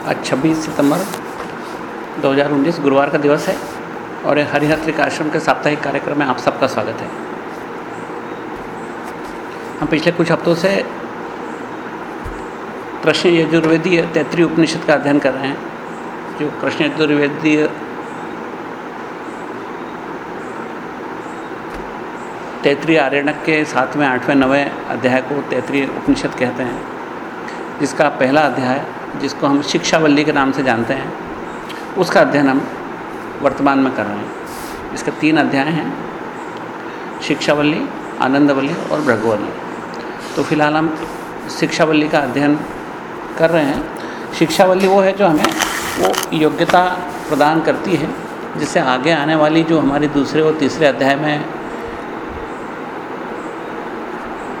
आज 26 सितंबर 2019 गुरुवार का दिवस है और ये हरिहर त्रिक आश्रम के साप्ताहिक कार्यक्रम में आप सबका स्वागत है। हम पिछले कुछ हफ्तों से कृष्ण यजुर्वेदीय तैतृय उपनिषद का अध्ययन कर रहे हैं, जो कृष्ण यजुर्वेदीय तैतृय आर्यणक के सातवें, आठवें, नवें अध्याय को तैतृय उपनिषद कहते हैं, जिसका पहला अध्याय जिसको हम शिक्षावल्ली के नाम से जानते हैं, उसका अध्ययन हम वर्तमान में कर रहे हैं। इसके तीन अध्याय हैं, शिक्षावल्ली, आनंदवल्ली और भृगवल्ली। तो फ़िलहाल हम शिक्षावल्ली का अध्ययन कर रहे हैं। शिक्षावल्ली वो है जो हमें वो योग्यता प्रदान करती है, जिससे आगे आने वाली जो हमारी दूसरे और तीसरे अध्याय में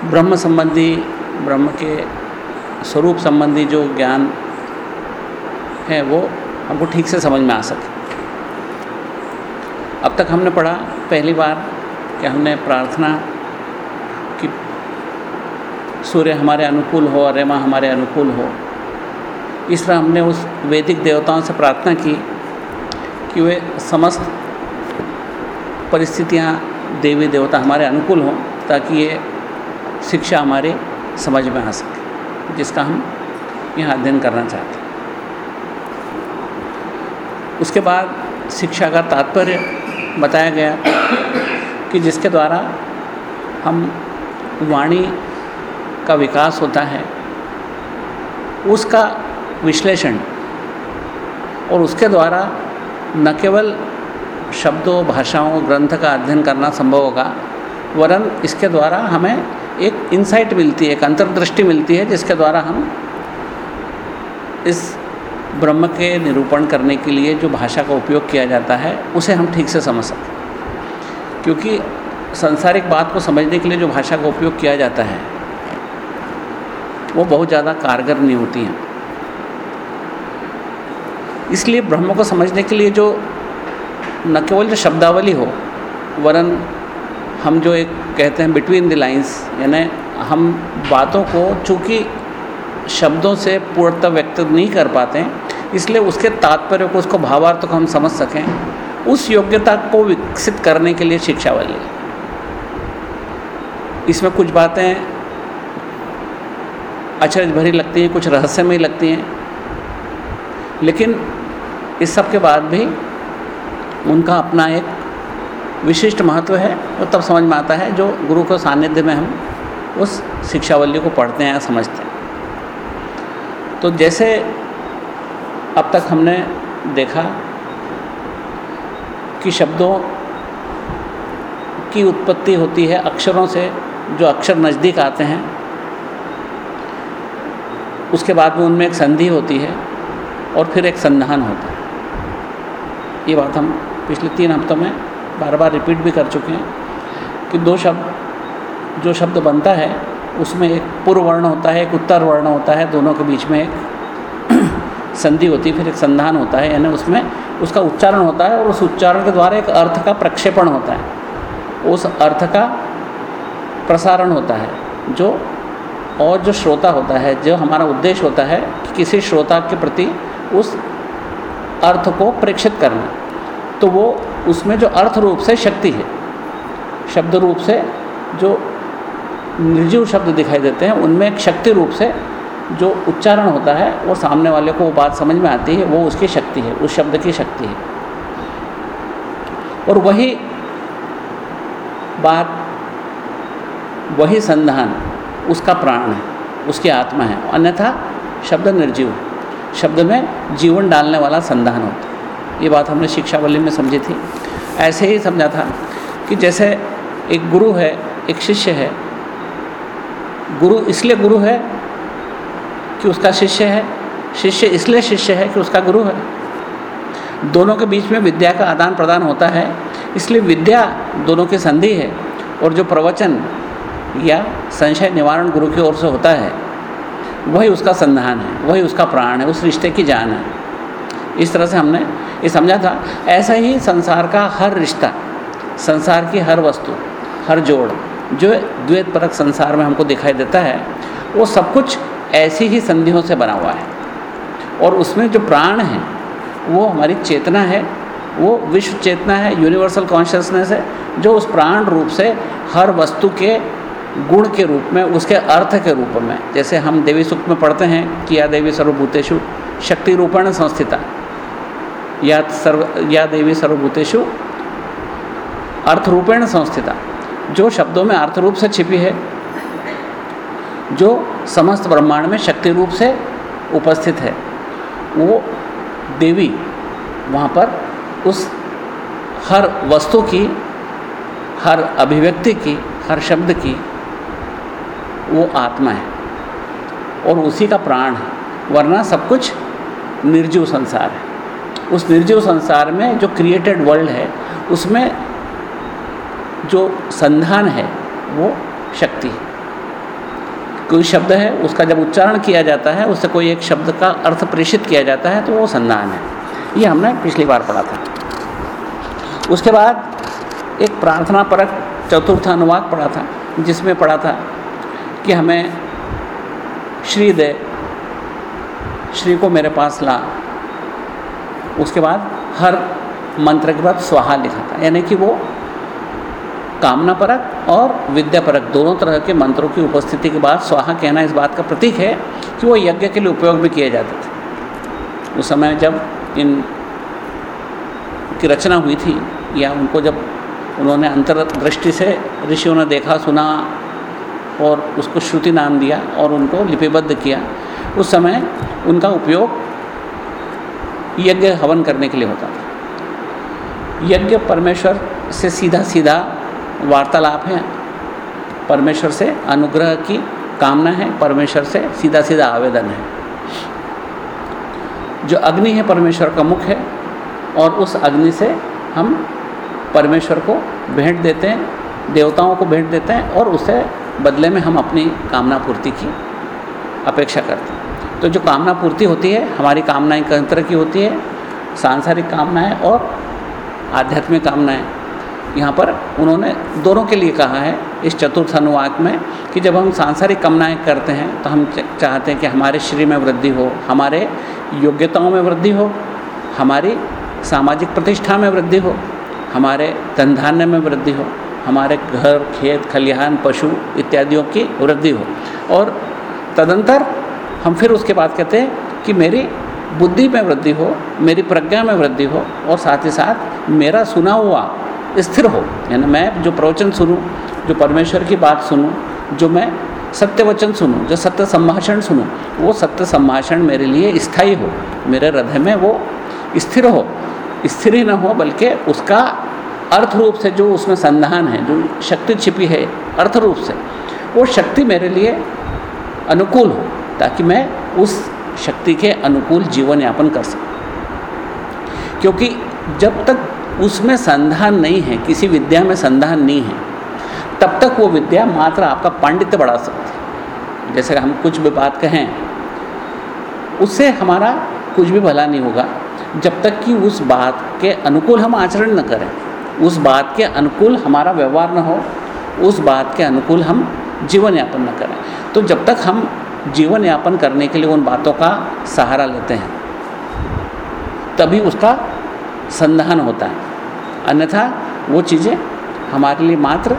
ब्रह्म संबंधी, ब्रह्म के स्वरूप संबंधी जो ज्ञान है, वो हमको ठीक से समझ में आ सके। अब तक हमने पढ़ा पहली बार कि हमने प्रार्थना कि सूर्य हमारे अनुकूल हो और रेमा हमारे अनुकूल हो। इस तरह हमने उस वैदिक देवताओं से प्रार्थना की कि वे समस्त परिस्थितियाँ देवी देवता हमारे अनुकूल हों ताकि ये शिक्षा हमारी समझ में आ सके, जिसका हम यहाँ अध्ययन करना चाहते हैं। उसके बाद शिक्षा का तात्पर्य बताया गया कि जिसके द्वारा हम वाणी का विकास होता है, उसका विश्लेषण और उसके द्वारा न केवल शब्दों, भाषाओं, ग्रंथ का अध्ययन करना संभव होगा, वरन इसके द्वारा हमें एक इंसाइट मिलती है, एक अंतर्दृष्टि मिलती है, जिसके द्वारा हम इस ब्रह्म के निरूपण करने के लिए जो भाषा का उपयोग किया जाता है, उसे हम ठीक से समझ सकें क्योंकि संसारिक बात को समझने के लिए जो भाषा का उपयोग किया जाता है, वो बहुत ज़्यादा कारगर नहीं होती हैं। इसलिए ब्रह्म को समझने के लिए जो, न केवल जो शब्दावली हो, वरन हम जो एक कहते हैं बिटवीन द लाइंस यानी हम बातों को चूँकि शब्दों से पूर्णतः व्यक्त नहीं कर पाते हैं इसलिए उसके तात्पर्य को, उसको भावार्थ को हम समझ सकें, उस योग्यता को विकसित करने के लिए शिक्षावली। इसमें कुछ बातें अचरज भरी लगती हैं, कुछ रहस्यमय लगती हैं, लेकिन इस सब के बाद भी उनका अपना एक विशिष्ट महत्व है वो तब समझ में आता है, जो गुरु के सानिध्य में हम उस शिक्षावली को पढ़ते हैं समझते हैं। तो जैसे अब तक हमने देखा कि शब्दों की उत्पत्ति होती है अक्षरों से, जो अक्षर नज़दीक आते हैं, उसके बाद में उनमें एक संधि होती है और फिर एक संधान होता है। ये बात हम पिछले तीन हफ्तों में बार बार रिपीट भी कर चुके हैं कि दो शब्द, जो शब्द बनता है उसमें एक पूर्व वर्ण होता है, एक उत्तर वर्ण होता है, दोनों के बीच में एक संधि होती है, फिर एक संधान होता है, यानी उसमें उसका उच्चारण होता है और उस उच्चारण के द्वारा एक अर्थ का प्रक्षेपण होता है। उस अर्थ का प्रसारण होता है, जो और जो श्रोता होता है, जो हमारा उद्देश्य होता है कि किसी श्रोता के प्रति उस अर्थ को प्रेक्षित करना। तो वो उसमें जो अर्थ रूप से शक्ति है, शब्द रूप से जो निर्जीव शब्द दिखाई देते हैं, उनमें एक शक्ति रूप से जो उच्चारण होता है, वो सामने वाले को वो बात समझ में आती है, वो उसकी शक्ति है, उस शब्द की शक्ति है। और वही बात, वही संधान, उसका प्राण है, उसकी आत्मा है, अन्यथा शब्द निर्जीव शब्द में जीवन डालने वाला संधान होता है। ये बात हमने शिक्षावली में समझी थी। ऐसे ही समझा था कि जैसे एक गुरु है, एक शिष्य है गुरु इसलिए गुरु है कि उसका शिष्य है। शिष्य इसलिए शिष्य है कि उसका गुरु है। दोनों के बीच में विद्या का आदान प्रदान होता है, इसलिए विद्या दोनों की संधि है और जो प्रवचन या संशय निवारण गुरु की ओर से होता है, वही उसका संधान है, वही उसका प्राण है, उस रिश्ते की जान है। इस तरह से हमने ये समझा था। ऐसा ही संसार का हर रिश्ता, संसार की हर वस्तु, हर जोड़ जो द्वैत परक संसार में हमको दिखाई देता है, वो सब कुछ ऐसी ही संधियों से बना हुआ है। और उसमें जो प्राण है, वो हमारी चेतना है, वो विश्व चेतना है यूनिवर्सल कॉन्शियसनेस है, जो उस प्राण रूप से हर वस्तु के गुण के रूप में, उसके अर्थ के रूप में, जैसे हम देवी सुख में पढ़ते हैं कि या देवी सर्वभूतेषु शक्ति रूपेण संस्थिता। या सर्व, या देवी सर्वभूतेषु अर्थ रूपेण संस्थिता। जो शब्दों में अर्थ रूप से छिपी है, जो समस्त ब्रह्मांड में शक्ति रूप से उपस्थित है, वो देवी वहाँ पर उस हर वस्तु की, हर अभिव्यक्ति की, हर शब्द की वो आत्मा है और उसी का प्राण है, वरना सब कुछ निर्जीव संसार है। उस निर्जीव संसार में जो क्रिएटेड वर्ल्ड है, उसमें जो संधान है, वो शक्ति है। कोई शब्द है, उसका जब उच्चारण किया जाता है, उससे कोई एक शब्द का अर्थ प्रेषित किया जाता है तो वो संधान है। ये हमने पिछली बार पढ़ा था। उसके बाद एक प्रार्थना परक चतुर्थ अनुवाद पढ़ा था, जिसमें पढ़ा था कि हमें श्री दे, श्री को मेरे पास ला। उसके बाद हर मंत्र के बाद स्वाहा लिखा था, यानी कि वो कामना परक और विद्या परक। दोनों तरह के मंत्रों की उपस्थिति के बाद स्वाहा कहना इस बात का प्रतीक है कि वो यज्ञ के लिए उपयोग भी किए जाते थे। उस समय जब इन की रचना हुई थी या उनको जब उन्होंने अंतर्दृष्टि से ऋषियों ने देखा, सुना और उसको श्रुति नाम दिया और उनको लिपिबद्ध किया, उस समय उनका उपयोग यज्ञ हवन करने के लिए होता था। यज्ञ परमेश्वर से सीधा सीधा वार्तालाप है। परमेश्वर से अनुग्रह की कामना है, परमेश्वर से सीधा सीधा आवेदन है। जो अग्नि है, परमेश्वर का मुख है और उस अग्नि से हम परमेश्वर को भेंट देते हैं, देवताओं को भेंट देते हैं और उससे बदले में हम अपनी कामना पूर्ति की अपेक्षा करते हैं। तो जो कामना पूर्ति होती है, हमारी कामनाएँ कई तरह की होती है, सांसारिक कामनाएँ और आध्यात्मिक कामनाएँ यहाँ पर उन्होंने दोनों के लिए कहा है इस चतुर्थ अनुवाक में कि जब हम सांसारिक कामनाएँ करते हैं तो हम चाहते हैं कि हमारे शरीर में वृद्धि हो, हमारे योग्यताओं में वृद्धि हो, हमारी सामाजिक प्रतिष्ठा में वृद्धि हो, हमारे धन धान्य में वृद्धि हो, हमारे घर, खेत, खलिहान, पशु इत्यादियों की वृद्धि हो। और तदंतर हम फिर उसके बाद कहते हैं कि मेरी बुद्धि में वृद्धि हो, मेरी प्रज्ञा में वृद्धि हो और साथ ही साथ मेरा सुना हुआ स्थिर हो। यानी मैं जो प्रवचन सुनूं, जो परमेश्वर की बात सुनूं, जो मैं सत्य वचन सुनूं, जो सत्य संभाषण सुनूं, वो सत्य संभाषण मेरे लिए स्थायी हो। मेरे हृदय में वो स्थिर हो। स्थिर ही न हो, बल्कि उसका अर्थ रूप से जो उसमें संधान है, जो शक्ति छिपी है, अर्थ रूप से, वो शक्ति मेरे लिए अनुकूल हो, ताकि मैं उस शक्ति के अनुकूल जीवन यापन कर सकूँ। क्योंकि जब तक उसमें संधान नहीं है, किसी विद्या में संधान नहीं है। तब तक वो विद्या मात्र आपका पांडित्य बढ़ा सकती है। जैसे हम कुछ भी बात कहें, उससे हमारा कुछ भी भला नहीं होगा। जब तक कि उस बात के अनुकूल हम आचरण न करें, उस बात के अनुकूल हमारा व्यवहार न हो, उस बात के अनुकूल हम जीवन यापन न करें। तो जब तक हम जीवन यापन करने के लिए उन बातों का सहारा लेते हैं, तभी उसका संधान होता है। अन्यथा वो चीज़ें हमारे लिए मात्र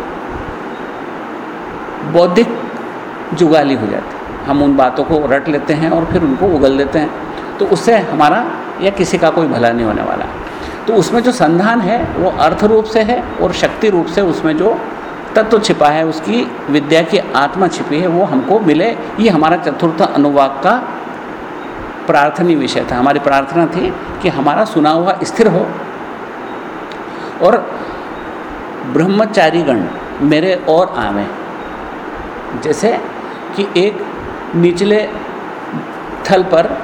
बौद्धिक जुगाली हो जाती हम उन बातों को रट लेते हैं और फिर उनको उगल देते हैं। तो उससे हमारा या किसी का कोई भला नहीं होने वाला। तो उसमें जो संधान है, वो अर्थ रूप से है और शक्ति रूप से उसमें जो तत्व छिपा है, उसकी विद्या की आत्मा छिपी है, वो हमको मिले। ये हमारा चतुर्थ अनुवाक का प्रार्थनी विषय था। हमारी प्रार्थना थी कि हमारा सुना हुआ स्थिर हो। और ब्रह्मचारीगण मेरे और आवे। जैसे कि एक निचले थल पर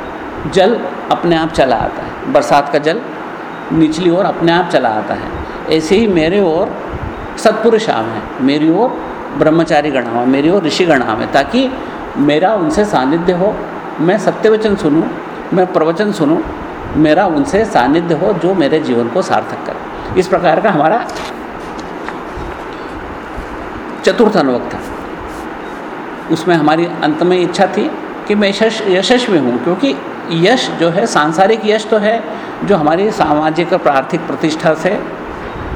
जल अपने आप चला आता है, बरसात का जल निचली ओर अपने आप चला आता है। ऐसे ही मेरे ओर सत्पुरुष आवे मेरी ओर ब्रह्मचारी गण आवे मेरी ओर ऋषि गण आवे ताकि मेरा उनसे सानिध्य हो। मैं सत्यवचन सुनूं, मैं प्रवचन सुनूं, मेरा उनसे सानिध्य हो जो मेरे जीवन को सार्थक करे। इस प्रकार का हमारा चतुर्थ अनुभव था। उसमें हमारी अंत में इच्छा थी कि मैं यशस्वी हूँ, क्योंकि यश जो है, सांसारिक यश तो है, जो हमारी सामाजिक और आर्थिक प्रतिष्ठा से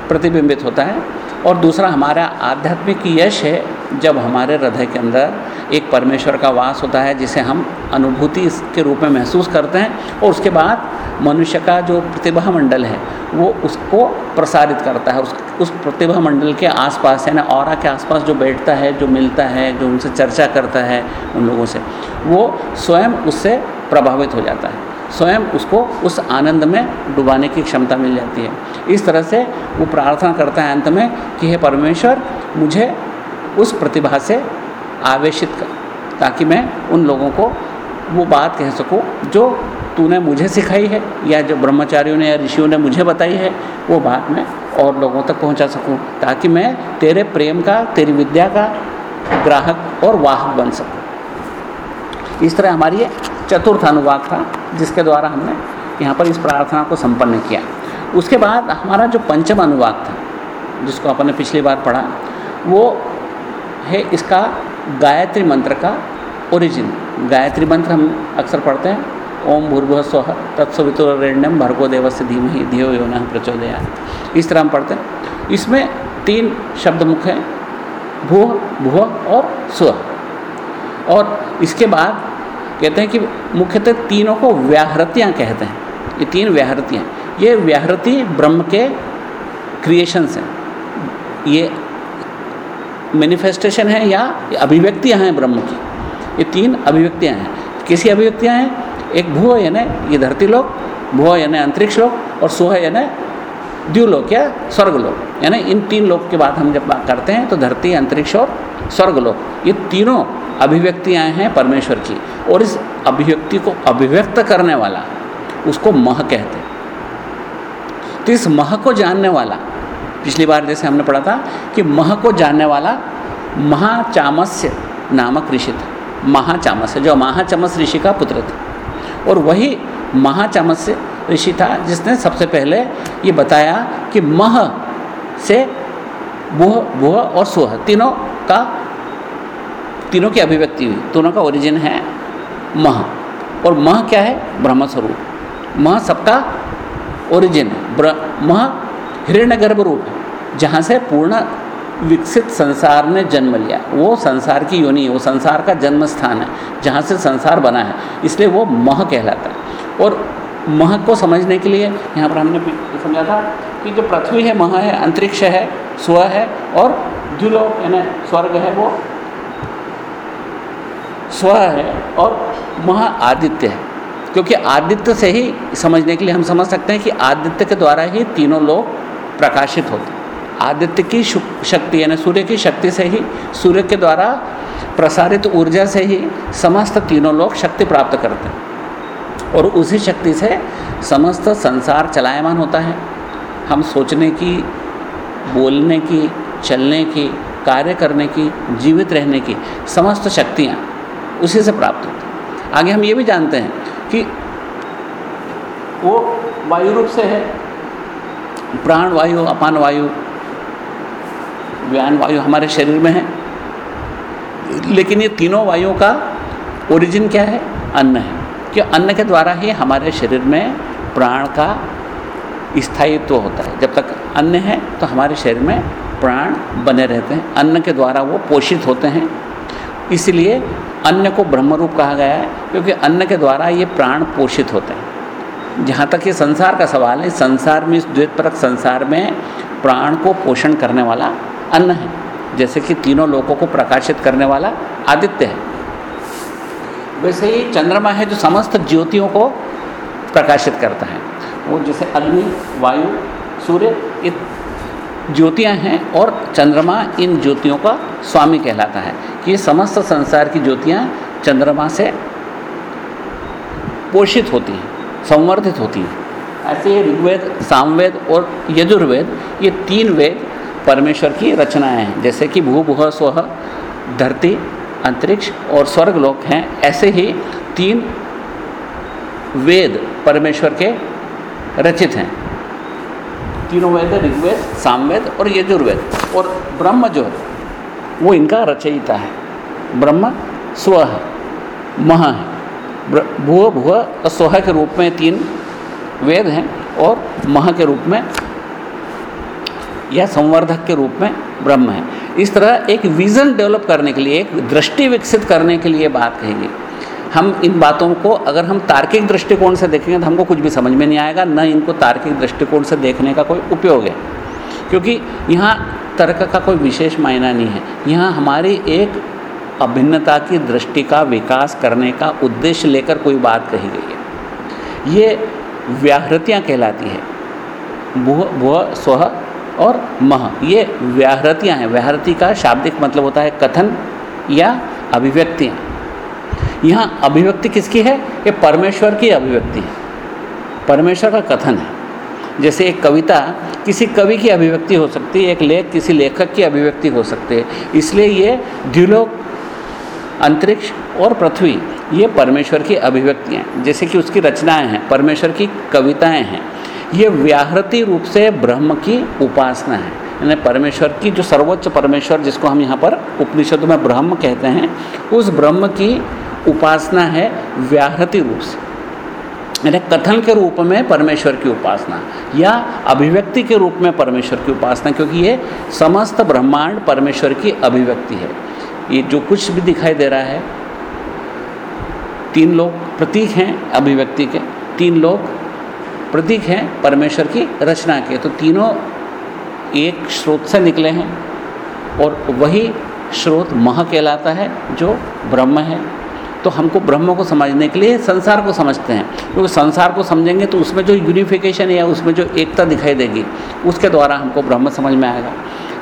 प्रतिबिंबित होता है। और दूसरा हमारा आध्यात्मिक यश है जब हमारे हृदय के अंदर एक परमेश्वर का वास होता है, जिसे हम अनुभूति के रूप में महसूस करते हैं और उसके बाद मनुष्य का जो प्रतिभा मंडल है, वो उसको प्रसारित करता है। उस उस प्रतिभा मंडल के आसपास है ना, और के आसपास जो बैठता है, जो मिलता है, जो उनसे चर्चा करता है उन लोगों से, वो स्वयं उससे प्रभावित हो जाता है। स्वयं उसको उस आनंद में डुबाने की क्षमता मिल जाती है। इस तरह से वो प्रार्थना करता है अंत में कि हे परमेश्वर, मुझे उस प्रतिभा से आवेशित कर, ताकि मैं उन लोगों को वो बात कह सकूँ जो तूने मुझे सिखाई है, या जो ब्रह्मचारियों ने या ऋषियों ने मुझे बताई है, वो बात मैं और लोगों तक पहुँचा सकूँ, ताकि मैं तेरे प्रेम का, तेरी विद्या का ग्राहक और वाहक बन सकूँ। इस तरह हमारी ये चतुर्थ अनुवाद था, जिसके द्वारा हमने यहाँ पर इस प्रार्थना को संपन्न किया। उसके बाद हमारा जो पंचम अनुवाद था, जिसको अपन ने पिछली बार पढ़ा, वो है इसका गायत्री मंत्र का ओरिजिन गायत्री मंत्र हम अक्सर पढ़ते हैं, ओम भूर्भुव स्व तत्सवितुरेण्यम भर्गो से धीम ही धियो यो न प्रचोदया इस तरह हम पढ़ते हैं। इसमें तीन शब्द मुख हैं भू भुव और स्व और इसके बाद कहते हैं कि मुख्यतः तीनों को व्याहृतियाँ कहते हैं। ये तीन व्याहृतियाँ। ये व्याहृति ब्रह्म के क्रिएशंस हैं। ये मैनिफेस्टेशन है या अभिव्यक्तियाँ हैं ब्रह्म की। ये तीन अभिव्यक्तियाँ हैं। किसी अभिव्यक्तियाँ हैं? एक भू यानी ये धरती लोक भू यानी अंतरिक्ष लोक और सुह यानी द्व्यूलोक या स्वर्गलोक। यानी इन तीन लोक के बाद हम जब बात करते हैं तो धरती, अंतरिक्ष और स्वर्गलोक। ये तीनों अभिव्यक्तियाँ हैं परमेश्वर की। और इस अभिव्यक्ति को अभिव्यक्त करने वाला, उसको मह कहते हैं। तो इस मह को जानने वाला, पिछली बार जैसे हमने पढ़ा था कि मह को जानने वाला महाचामस्य नामक ऋषि था। महाचामस्य, जो महाचमस ऋषि का पुत्र था। और वही महाचामस्य ऋषि था जिसने सबसे पहले ये बताया कि मह से बुह बुह और सुह, तीनों का तीनों की अभिव्यक्ति हुई। तीनों का ओरिजिन है मह। और मह क्या है? ब्रह्म स्वरूप मह सबका ओरिजिन है। मह हिरण्य गर्भ रूप है, जहाँ से पूर्ण विकसित संसार ने जन्म लिया वो संसार की योनि है, वो संसार का जन्म स्थान है, जहाँ से संसार बना है। इसलिए वो मह कहलाता है। और मह को समझने के लिए यहाँ पर हमने समझा था कि जो पृथ्वी है, मह है, अंतरिक्ष है, स्व है, और द्व्युलोक यानी स्वर्ग है, वो स्व है और मह आदित्य है। क्योंकि आदित्य से ही समझने के लिए हम समझ सकते हैं कि आदित्य के द्वारा ही तीनों लोग प्रकाशित होते आदित्य की शक्ति यानी सूर्य की शक्ति से ही, सूर्य के द्वारा प्रसारित ऊर्जा से ही समस्त तीनों लोग शक्ति प्राप्त करते हैं। और उसी शक्ति से समस्त संसार चलायमान होता है। हम सोचने की, बोलने की, चलने की, कार्य करने की, जीवित रहने की समस्त शक्तियाँ उसी से प्राप्त होती हैं। आगे हम ये भी जानते हैं कि वो वायु रूप से है, प्राण वायु, अपान वायु व्यान वायु हमारे शरीर में है। लेकिन ये तीनों वायुओं का ओरिजिन क्या है? अन्न है। कि अन्न के द्वारा ही हमारे शरीर में प्राण का स्थायित्व तो होता है। जब तक अन्न है तो हमारे शरीर में प्राण बने रहते हैं। अन्न के द्वारा वो पोषित होते हैं। इसलिए अन्न को ब्रह्म रूप कहा गया है, क्योंकि अन्न के द्वारा ये प्राण पोषित होते हैं। जहाँ तक ये संसार का सवाल है, संसार में इस द्वैतपरक संसार में प्राण को पोषण करने वाला अन्न है। जैसे कि तीनों लोगों को प्रकाशित करने वाला आदित्य है। वैसे ही चंद्रमा है जो समस्त ज्योतियों को प्रकाशित करता है। वो जैसे अग्नि, वायु, सूर्य ज्योतियाँ हैं और चंद्रमा इन ज्योतियों का स्वामी कहलाता है। कि ये समस्त संसार की ज्योतियाँ चंद्रमा से पोषित होती हैं, संवर्धित होती हैं। ऐसे ऋग्वेद, सामवेद और यजुर्वेद, ये तीन वेद परमेश्वर की रचनाएँ हैं। जैसे कि भू, भुह स्व धरती, अंतरिक्ष और स्वर्गलोक हैं। ऐसे ही तीन वेद परमेश्वर के रचित हैं। तीनों वेद, ऋग्वेद, सामवेद और यजुर्वेद। और ब्रह्म जो है, वो इनका रचयिता है। ब्रह्म स्व है, मह है। भुव भुव स्व के रूप में तीन वेद हैं और मह के रूप में या संवर्धक के रूप में ब्रह्म है। इस तरह एक विज़न डेवलप करने के लिए, एक दृष्टि विकसित करने के लिए बात कहेंगे। हम इन बातों को, अगर हम तार्किक दृष्टिकोण से देखेंगे तो हमको कुछ भी समझ में नहीं आएगा, न इनको तार्किक दृष्टिकोण से देखने का कोई उपयोग है। क्योंकि यहाँ तर्क का कोई विशेष मायना नहीं है। यहाँ हमारी एक अभिन्नता की दृष्टि का विकास करने का उद्देश्य लेकर कोई बात कही गई है। ये व्याहृतियाँ कहलाती है। भुव भुव स्व और मह, ये व्याहृतियाँ हैं। व्याहृति का शाब्दिक मतलब होता है कथन या अभिव्यक्तियाँ। यहाँ अभिव्यक्ति किसकी है? ये परमेश्वर की अभिव्यक्ति है। परमेश्वर का कथन है। जैसे एक कविता, किसी कवि की अभिव्यक्ति हो सकती है, एक लेख, किसी लेखक की अभिव्यक्ति हो सकती है। इसलिए ये द्विलोक, अंतरिक्ष और पृथ्वी, ये परमेश्वर की अभिव्यक्तियाँ जैसे कि उसकी रचनाएँ हैं, परमेश्वर की कविताएँ हैं। ये व्याहृति रूप से ब्रह्म की उपासना है। यानी परमेश्वर की जो सर्वोच्च परमेश्वर जिसको हम यहाँ पर उपनिषदों में ब्रह्म कहते हैं, उस ब्रह्म की उपासना है व्याहृति रूप से। यानी कथन के रूप में परमेश्वर की उपासना या अभिव्यक्ति के रूप में परमेश्वर की उपासना, क्योंकि ये समस्त ब्रह्मांड परमेश्वर की अभिव्यक्ति है। ये जो कुछ भी दिखाई दे रहा है, तीन लोग प्रतीक हैं अभिव्यक्ति के, तीन लोग प्रतीक हैं परमेश्वर की रचना के। तो तीनों एक स्रोत से निकले हैं और वही स्रोत मह कहलाता है, जो ब्रह्म है। तो हमको ब्रह्म को समझने के लिए संसार को समझते हैं। क्योंकि संसार को समझेंगे तो उसमें जो यूनिफिकेशन या उसमें जो एकता दिखाई देगी, उसके द्वारा हमको ब्रह्म समझ में आएगा।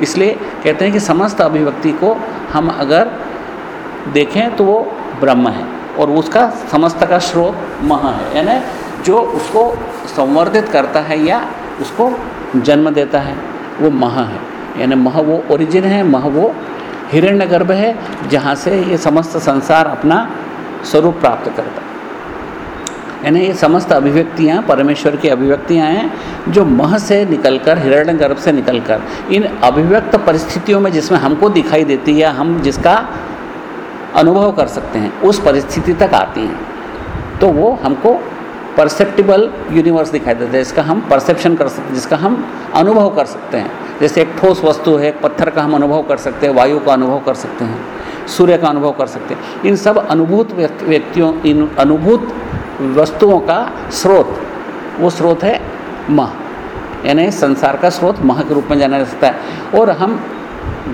इसलिए कहते हैं कि समस्त अभिव्यक्ति को हम अगर देखें तो वो ब्रह्म है और उसका समस्त का स्रोत मह है। यानी जो उसको संवर्धित करता है या उसको जन्म देता है, वो मह है। यानी मह वो ओरिजिन है, मह वो हिरण्यगर्भ है, जहाँ से ये समस्त संसार अपना स्वरूप प्राप्त करता। है यानी ये समस्त अभिव्यक्तियाँ, परमेश्वर की अभिव्यक्तियाँ हैं, जो मह से निकलकर, हिरण्य गर्भ से निकलकर, इन अभिव्यक्त परिस्थितियों में जिसमें हमको दिखाई देती है, हम जिसका अनुभव कर सकते हैं, उस परिस्थिति तक आती हैं। तो वो हमको परसेप्टिबल यूनिवर्स दिखाई देता है, जिसका हम परसेप्शन कर सकते हैं जिसका हम अनुभव कर सकते हैं। जैसे एक ठोस वस्तु है, एक पत्थर का हम अनुभव कर सकते हैं, वायु का अनुभव कर सकते हैं। सूर्य का अनुभव कर सकते हैं। इन सब अनुभूत व्यक्तियों इन अनुभूत वस्तुओं का स्रोत, वो स्रोत है मह। यानी संसार का स्रोत मह के रूप में जाना जा सकता है। और हम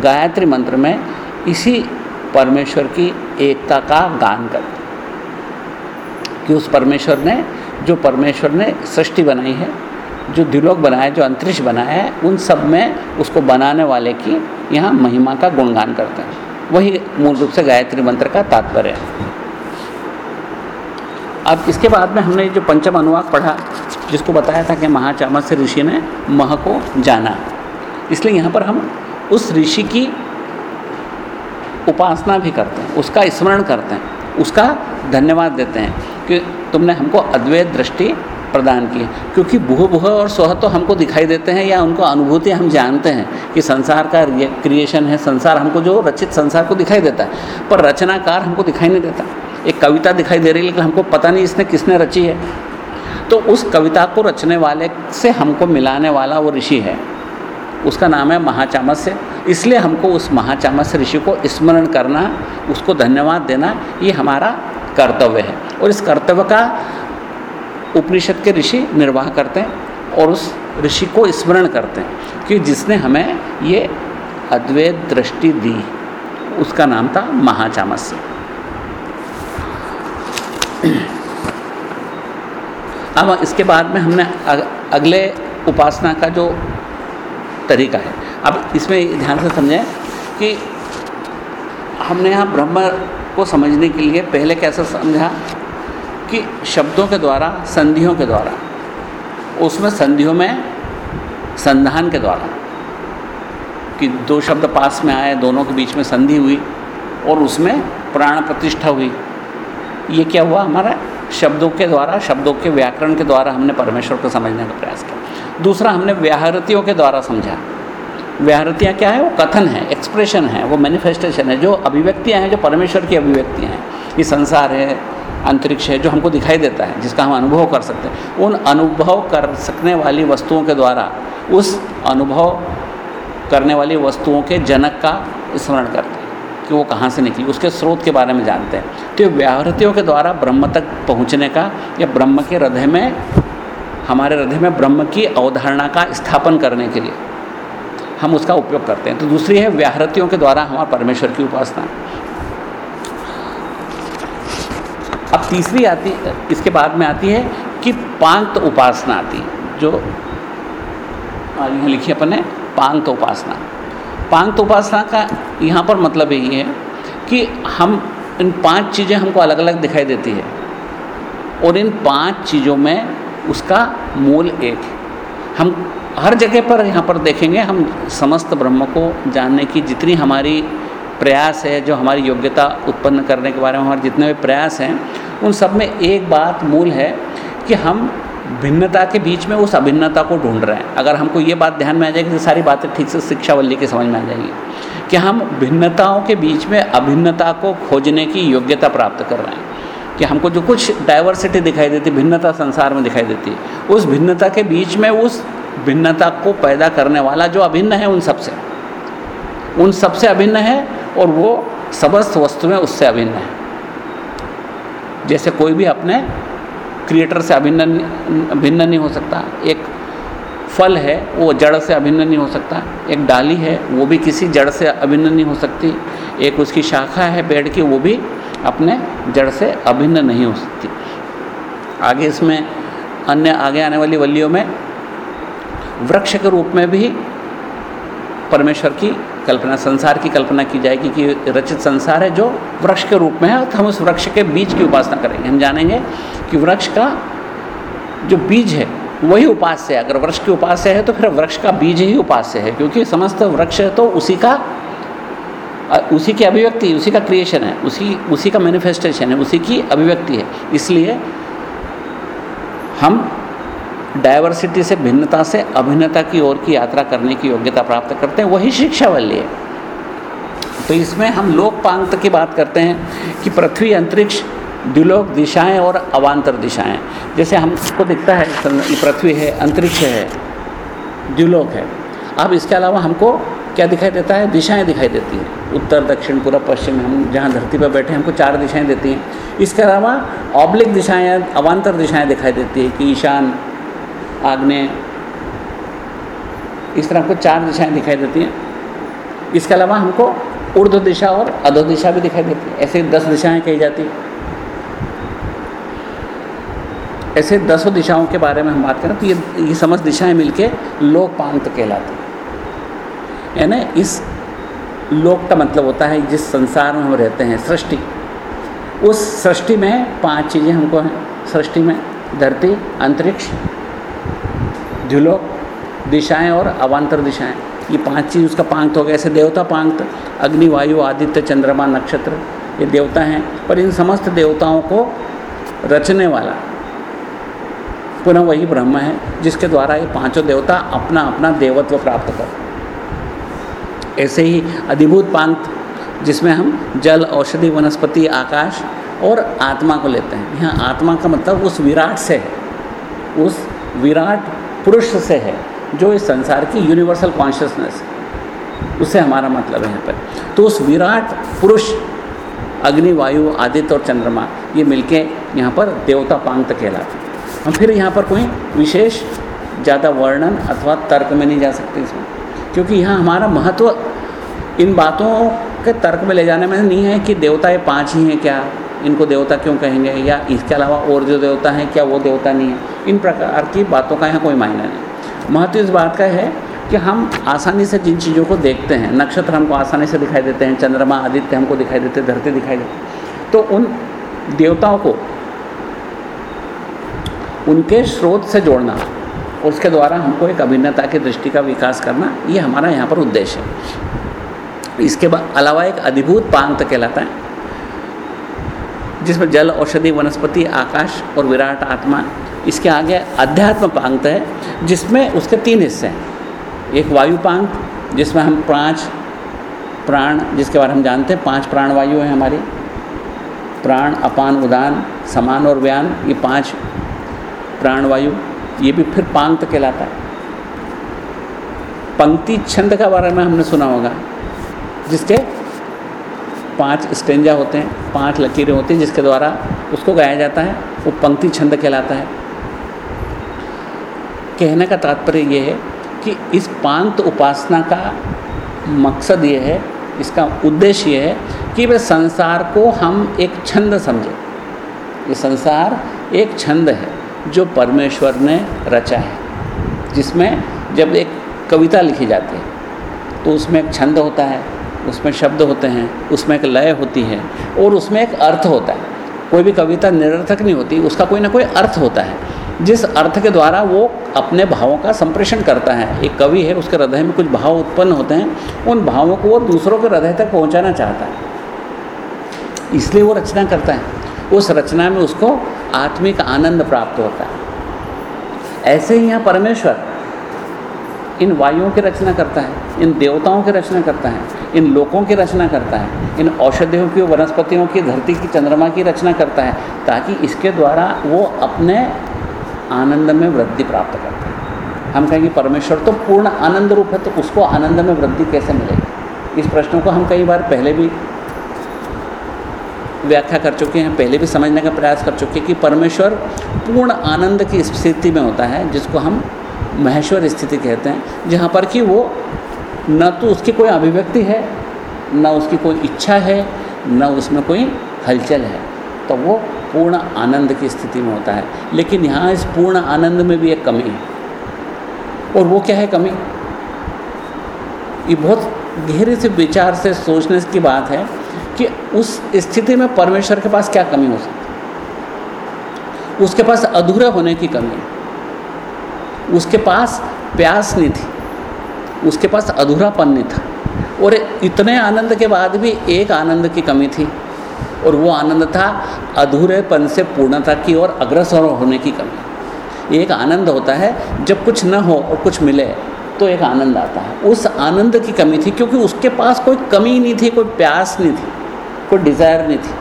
गायत्री मंत्र में इसी परमेश्वर की एकता का गान करते हैं। कि उस परमेश्वर ने, जो परमेश्वर ने सृष्टि बनाई है, जो द्विलोक बनाया है जो अंतरिक्ष बनाया है, उन सब में उसको बनाने वाले की यहाँ महिमा का गुणगान करते हैं। वही मूल रूप से गायत्री मंत्र का तात्पर्य है। अब इसके बाद में हमने जो पंचम अनुवाक पढ़ा, जिसको बताया था कि महाचामस्य ऋषि ने मह को जाना। इसलिए यहाँ पर हम उस ऋषि की उपासना भी करते हैं, उसका स्मरण करते हैं, उसका धन्यवाद देते हैं कि तुमने हमको अद्वैत दृष्टि प्रदान किए। क्योंकि बुह बुह और सोह तो हमको दिखाई देते हैं या उनको अनुभूति हम जानते हैं कि संसार का क्रिएशन है। संसार हमको जो रचित संसार को दिखाई देता है। पर रचनाकार हमको दिखाई नहीं देता। एक कविता दिखाई दे रही है, लेकिन हमको पता नहीं इसने किसने रची है। तो उस कविता को रचने वाले से हमको मिलाने वाला वो ऋषि है। उसका नाम है महाचामस्य। इसलिए हमको उस महाचामस्य ऋषि को स्मरण करना, उसको धन्यवाद देना, ये हमारा कर्तव्य है। और इस कर्तव्य का उपनिषद के ऋषि निर्वाह करते हैं और उस ऋषि को स्मरण करते हैं कि जिसने हमें ये अद्वैत दृष्टि दी, उसका नाम था महाचामस्य। अब इसके बाद में हमने अगले उपासना का जो तरीका है, अब इसमें ध्यान से समझें कि हमने यहाँ ब्रह्म को समझने के लिए पहले कैसा समझा कि शब्दों के द्वारा, संधियों के द्वारा, उसमें संधियों में संधान के द्वारा, कि दो शब्द पास में आए, दोनों के बीच में संधि हुई और उसमें प्राण प्रतिष्ठा हुई। ये क्या हुआ हमारा? शब्दों के द्वारा, शब्दों के व्याकरण के द्वारा हमने परमेश्वर को समझने का प्रयास किया। दूसरा, हमने व्याहृतियों के द्वारा समझा। व्याहृतियाँ क्या है? वो कथन है एक्सप्रेशन है, वो मैनिफेस्टेशन है, जो अभिव्यक्तियाँ हैं, जो परमेश्वर की अभिव्यक्तियाँ हैं। ये संसार है अंतरिक्ष है, जो हमको दिखाई देता है, जिसका हम अनुभव कर सकते हैं। उन अनुभव कर सकने वाली वस्तुओं के द्वारा, उस अनुभव करने वाली वस्तुओं के जनक का स्मरण करते हैं, कि वो कहाँ से निकली, उसके स्रोत के बारे में जानते हैं। तो ये व्याहृतियों के द्वारा ब्रह्म तक पहुँचने का, या ब्रह्म के हृदय में, हमारे हृदय में ब्रह्म की अवधारणा का स्थापन करने के लिए हम उसका उपयोग करते हैं। तो दूसरी है व्याहृतियों के द्वारा हमारा परमेश्वर की उपासना। अब तीसरी आती, इसके बाद में आती है कि पांत उपासना आती जो यहाँ लिखी अपन ने, पांत उपासना। पांत उपासना का यहाँ पर मतलब यही है कि हम, इन पाँच चीज़ें हमको अलग अलग दिखाई देती है। और इन पाँच चीज़ों में उसका मूल एक है। हम हर जगह पर यहाँ पर देखेंगे, हम समस्त ब्रह्म को जानने की जितनी हमारी प्रयास है, जो हमारी योग्यता उत्पन्न करने के बारे में, हमारे जितने भी प्रयास हैं उन सब में एक बात मूल है कि हम भिन्नता के बीच में उस अभिन्नता को ढूंढ रहे हैं। अगर हमको ये बात ध्यान में आ जाएगी तो सारी बातें ठीक से शिक्षावल्ली के समझ में आ जाएगी। कि हम भिन्नताओं के बीच में अभिन्नता को खोजने की योग्यता प्राप्त कर रहे हैं। कि हमको जो कुछ डाइवर्सिटी दिखाई देती, भिन्नता संसार में दिखाई देती है उस भिन्नता के बीच में उस भिन्नता को पैदा करने वाला जो अभिन्न है उन सबसे। उन सबसे अभिन्न है और वो समस्त वस्तुएँ उससे अभिन्न है। जैसे कोई भी अपने क्रिएटर से अभिन्न भिन्न नहीं हो सकता। एक फल है, वो जड़ से अभिन्न नहीं हो सकता। एक डाली है, वो भी किसी जड़ से अभिन्न नहीं हो सकती। एक उसकी शाखा है पेड़ की, वो भी अपने जड़ से अभिन्न नहीं हो सकती। आगे इसमें अन्य, आगे आने वाली वलियों में वृक्ष के रूप में भी परमेश्वर की कल्पना, संसार की कल्पना की जाएगी कि रचित संसार है जो वृक्ष के रूप में है तो हम उस वृक्ष के बीज की उपासना करेंगे। हम जानेंगे कि वृक्ष का जो बीज है, वही उपास्य है। अगर वृक्ष की उपास्य है तो फिर वृक्ष का बीज ही उपास्य है, क्योंकि समस्त वृक्ष तो उसी का उसी की अभिव्यक्ति, उसी का क्रिएशन है, उसी उसी का मैनिफेस्टेशन है, उसी की अभिव्यक्ति है। इसलिए हम डायवर्सिटी से भिन्नता से अभिन्नता की ओर की यात्रा करने की योग्यता प्राप्त करते हैं, वही शिक्षावल्ली है तो इसमें हम लोक पांत की बात करते हैं कि पृथ्वी अंतरिक्ष, द्विलोक दिशाएँ और अवान्तर दिशाएँ। जैसे हमको दिखता है पृथ्वी है, अंतरिक्ष है, द्विलोक है। अब इसके अलावा हमको क्या दिखाई देता है? दिशाएँ दिखाई देती हैं। उत्तर, दक्षिण पूर्व पश्चिम, हम जहाँ धरती पर बैठे हैं, हमको चार दिशाएँ देती हैं। इसके अलावा ऑब्लिक दिशाएँ, अवान्तर दिशाएँ दिखाई देती है कि ईशान आग्नेय इस तरह हमको चार दिशाएँ दिखाई देती हैं। इसके अलावा हमको ऊर्ध्व दिशा और अधो दिशा भी दिखाई देती है। ऐसे दस दिशाएँ कही जाती हैं। ऐसे दसों दिशाओं के बारे में हम बात करें तो ये ये समस्त दिशाएँ मिलके लोकपांत कहलाती है। यानी इस लोक का मतलब होता है जिस संसार में हम रहते हैं, सृष्टि। उस सृष्टि में पाँच चीज़ें हमको हैं। सृष्टि में धरती, अंतरिक्ष द्विलोक दिशाएँ और अवान्तर दिशाएँ। ये पाँच चीज़ उसका पांक्त हो गया। ऐसे देवता पांक्त, अग्नि, वायु, आदित्य, चंद्रमा, नक्षत्र, ये देवता हैं। पर इन समस्त देवताओं को रचने वाला पुनः वही ब्रह्म है, जिसके द्वारा ये पाँचों देवता अपना अपना देवत्व प्राप्त कर। ऐसे ही अधिभूत पांत, जिसमें हम जल, औषधि, वनस्पति, आकाश और आत्मा को लेते हैं। यहाँ आत्मा का मतलब उस विराट से है। उस विराट पुरुष से है, जो इस संसार की यूनिवर्सल कॉन्शियसनेस उससे हमारा मतलब है यहाँ पर। तो उस विराट पुरुष, अग्नि, वायु, आदित्य और चंद्रमा, ये मिलके यहाँ पर देवता पांत कहलाते हम फिर यहाँ पर कोई विशेष ज़्यादा वर्णन अथवा तर्क में नहीं जा सकते इसमें, क्योंकि यहाँ हमारा महत्व इन बातों के तर्क में ले जाने में नहीं है कि देवता ये पाँच ही हैं क्या, इनको देवता क्यों कहेंगे, या इसके अलावा और जो देवता हैं, क्या वो देवता नहीं है। इन प्रकार की बातों का यहाँ कोई मायना नहीं। महत्व इस बात का है कि हम आसानी से जिन चीज़ों को देखते हैं, नक्षत्र हमको आसानी से दिखाई देते हैं, चंद्रमा, आदित्य हमको दिखाई देते हैं, धरती दिखाई देती तो उन देवताओं को, उनके स्रोत से जोड़ना, उसके द्वारा हमको एक अभिन्नता की दृष्टि का विकास करना, ये हमारा यहाँ पर उद्देश्य है। इसके अलावा एक अधिभूत पांत कहलाता है, जिसमें जल औषधि, वनस्पति, आकाश और विराट आत्मा इसके आगे अध्यात्म पांत है, जिसमें उसके तीन हिस्से हैं। एक वायु पांत, जिसमें हम पाँच प्राण, जिसके बारे में हम जानते हैं, पाँच प्राण वायु हैं हमारी। प्राण, अपान, उदान, समान और व्यान, ये पाँच प्राणवायु ये भी फिर पांत कहलाता है। पंक्ति छंद का बारे में हमने सुना होगा, जिसके पाँच स्टेंजा होते हैं, पाँच लकीरें होती हैं, जिसके द्वारा उसको गाया जाता है, वो पंक्ति छंद कहलाता है। कहने का तात्पर्य ये है कि इस पांत उपासना का मकसद ये है, इसका उद्देश्य ये है कि वह संसार को हम एक छंद समझें। ये संसार एक छंद है जो परमेश्वर ने रचा है, जिसमें जब एक कविता लिखी जाती है तो उसमें एक छंद होता है, उसमें शब्द होते हैं, उसमें एक लय होती है और उसमें एक अर्थ होता है। कोई भी कविता निरर्थक नहीं होती, उसका कोई ना कोई अर्थ होता है। जिस अर्थ के द्वारा वो अपने भावों का संप्रेषण करता है। एक कवि है, उसके हृदय में कुछ भाव उत्पन्न होते हैं, उन भावों को वो दूसरों के हृदय तक पहुंचाना चाहता है। इसलिए वो रचना करता है। उस रचना में उसको आत्मिक आनंद प्राप्त होता है। ऐसे ही यहाँ परमेश्वर इन वायुओं की रचना करता है, इन देवताओं की रचना करता है, इन लोकों की रचना करता है, इन औषधियों की, वनस्पतियों की, धरती की, चंद्रमा की रचना करता है, ताकि इसके द्वारा वो अपने आनंद में वृद्धि प्राप्त करते हैं। हम कहेंगे, परमेश्वर तो पूर्ण आनंद रूप है तो उसको आनंद में वृद्धि कैसे मिलेगी? इस प्रश्न को हम कई बार पहले भी व्याख्या कर चुके हैं, पहले भी समझने का प्रयास कर चुके हैं कि परमेश्वर पूर्ण आनंद की स्थिति में होता है, जिसको हम महेश्वर स्थिति कहते हैं, जहाँ पर कि वो न तो उसकी कोई अभिव्यक्ति है, न उसकी कोई इच्छा है, न उसमें कोई हलचल है। तो वो पूर्ण आनंद की स्थिति में होता है। लेकिन यहाँ इस पूर्ण आनंद में भी एक कमी है। और वो क्या है कमी? ये बहुत गहरे से विचार से सोचने की बात है कि उस स्थिति में परमेश्वर के पास क्या कमी हो सकती उसके पास अधूरा होने की कमी है। उसके पास प्यास नहीं थी। उसके पास अधूरापन नहीं था। और इतने आनंद के बाद भी एक आनंद की कमी थी। और वो आनंद था, अधूरेपन से पूर्णता की ओर अग्रसर होने की कमी। एक आनंद होता है, जब कुछ न हो और कुछ मिले तो एक आनंद आता है। उस आनंद की कमी थी क्योंकि उसके पास कोई कमी नहीं थी, कोई प्यास नहीं थी, कोई डिज़ायर नहीं थी।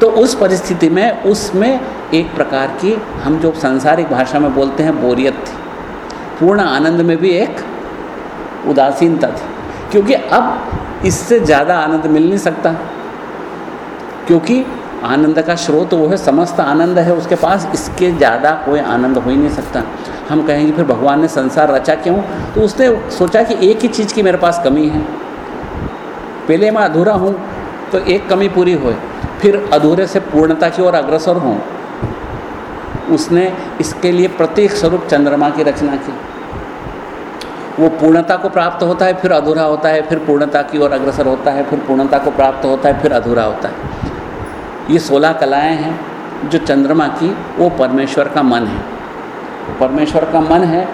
तो उस परिस्थिति में, उसमें एक प्रकार की हम जो सांसारिक भाषा में बोलते हैं, बोरियत थी। पूर्ण आनंद में भी एक उदासीनता थी, क्योंकि अब इससे ज़्यादा आनंद मिल नहीं सकता। क्योंकि आनंद का स्रोत वो है, समस्त आनंद है उसके पास, इसके ज़्यादा कोई आनंद हो ही नहीं सकता। हम कहेंगे फिर भगवान ने संसार रचा क्यों? तो उसने सोचा कि एक ही चीज़ की मेरे पास कमी है। पहले मैं अधूरा हूँ तो एक कमी पूरी हो। फिर अधूरे से पूर्णता की ओर अग्रसर हों। उसने इसके लिए प्रत्येक स्वरूप चंद्रमा की रचना की। वो पूर्णता को प्राप्त होता है, फिर अधूरा होता है, फिर पूर्णता की ओर अग्रसर होता है, फिर पूर्णता को प्राप्त होता है, फिर अधूरा होता है। ये सोलह कलाएँ हैं जो चंद्रमा की, वो परमेश्वर का मन है। परमेश्वर का मन है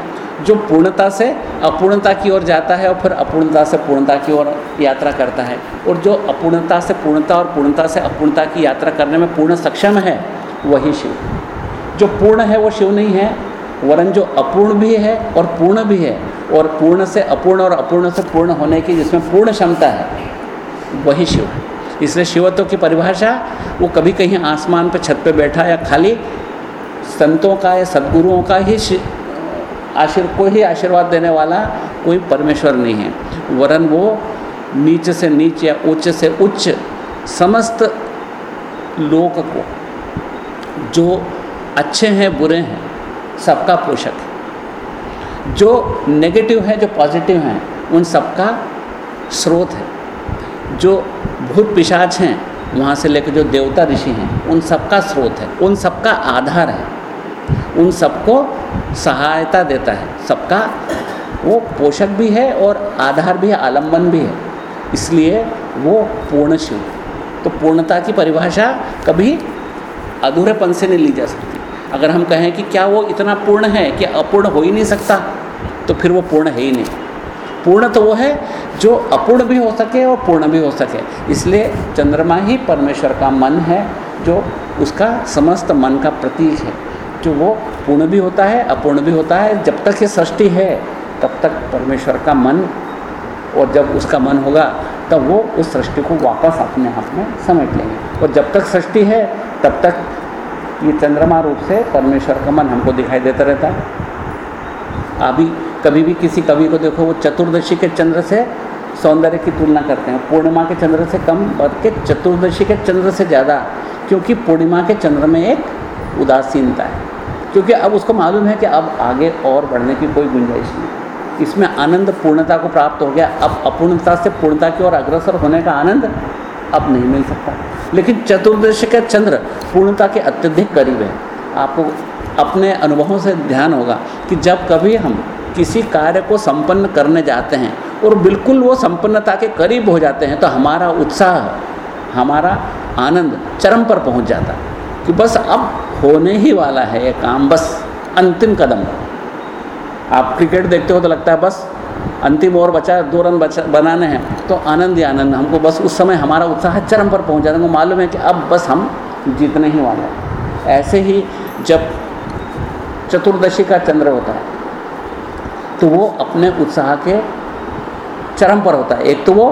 जो पूर्णता से अपूर्णता की ओर जाता है और फिर अपूर्णता से पूर्णता की ओर यात्रा करता है। और जो अपूर्णता से पूर्णता और पूर्णता से अपूर्णता की यात्रा करने में पूर्ण सक्षम है, वही शिव। जो पूर्ण है, वो शिव नहीं है, वरन जो अपूर्ण भी है और पूर्ण भी है। और पूर्ण से अपूर्ण और अपूर्ण से पूर्ण होने की जिसमें पूर्ण क्षमता है, वही शिव। है इसलिए शिवत्व की परिभाषा, वो कभी कहीं आसमान पर छत पे बैठा या खाली, संतों का या सदगुरुओं का ही आशीर् को ही आशीर्वाद देने वाला कोई परमेश्वर नहीं है। वरन वो नीच से नीच या उच्च से उच्च समस्त लोक को, जो अच्छे हैं, बुरे हैं, सबका पोषक है। जो नेगेटिव है, जो पॉजिटिव हैं, उन सबका स्रोत है। जो भूत पिशाच हैं, वहाँ से लेकर जो देवता ऋषि हैं, उन सबका स्रोत है, उन सबका आधार है। उन सबको सहायता देता है, सबका वो पोषक भी है और आधार भी है आलंबन भी है। इसलिए वो पूर्ण शिव तो पूर्णता की परिभाषा कभी अधूरेपन से नहीं ली जा सकती। अगर हम कहें कि क्या वो इतना पूर्ण है कि अपूर्ण हो ही नहीं सकता तो फिर वो पूर्ण है ही नहीं। पूर्ण तो वो है, जो अपूर्ण भी हो सके और पूर्ण भी हो सके। इसलिए चंद्रमा ही परमेश्वर का मन है, जो उसका समस्त मन का प्रतीक है। जो वो पूर्ण भी होता है, अपूर्ण भी होता है, जब तक ये सृष्टि है, तब तक परमेश्वर का मन और जब उसका मन होगा, तब वो उस सृष्टि को वापस अपने हाथ में समेट लेंगे। और जब तक सृष्टि है, तब तक ये चंद्रमा रूप से परमेश्वर का मन हमको दिखाई देता रहता है। अभी कभी भी किसी कवि को देखो, वो चतुर्दशी के चंद्र से सौंदर्य की तुलना करते हैं। पूर्णिमा के चंद्र से कम के चतुर्दशी के चंद्र से ज़्यादा, क्योंकि पूर्णिमा के चंद्र में एक उदासीनता है। क्योंकि अब उसको मालूम है कि अब आगे और बढ़ने की कोई गुंजाइश नहीं। इसमें आनंद पूर्णता को प्राप्त हो गया। अब अपूर्णता से पूर्णता की ओर अग्रसर होने का आनंद अब नहीं मिल सकता। लेकिन चतुर्दशी का चंद्र पूर्णता के अत्यधिक करीब है। आपको अपने अनुभवों से ध्यान होगा कि जब कभी हम किसी कार्य को संपन्न करने जाते हैं और बिल्कुल वो संपन्नता के करीब हो जाते हैं तो हमारा उत्साह, हमारा आनंद चरम पर पहुँच जाता कि बस अब होने ही वाला है ये काम, बस अंतिम कदम। आप क्रिकेट देखते हो तो लगता है बस अंतिम ओवर बचा, दो रन बचा, बनाने हैं तो आनंद ही आनंद, हमको बस उस समय हमारा उत्साह चरम पर पहुँच जाता है। मालूम है कि अब बस हम जीतने ही वाले ऐसे ही जब चतुर्दशी का चंद्र होता है तो वो अपने उत्साह के चरम पर होता है। एक तो वो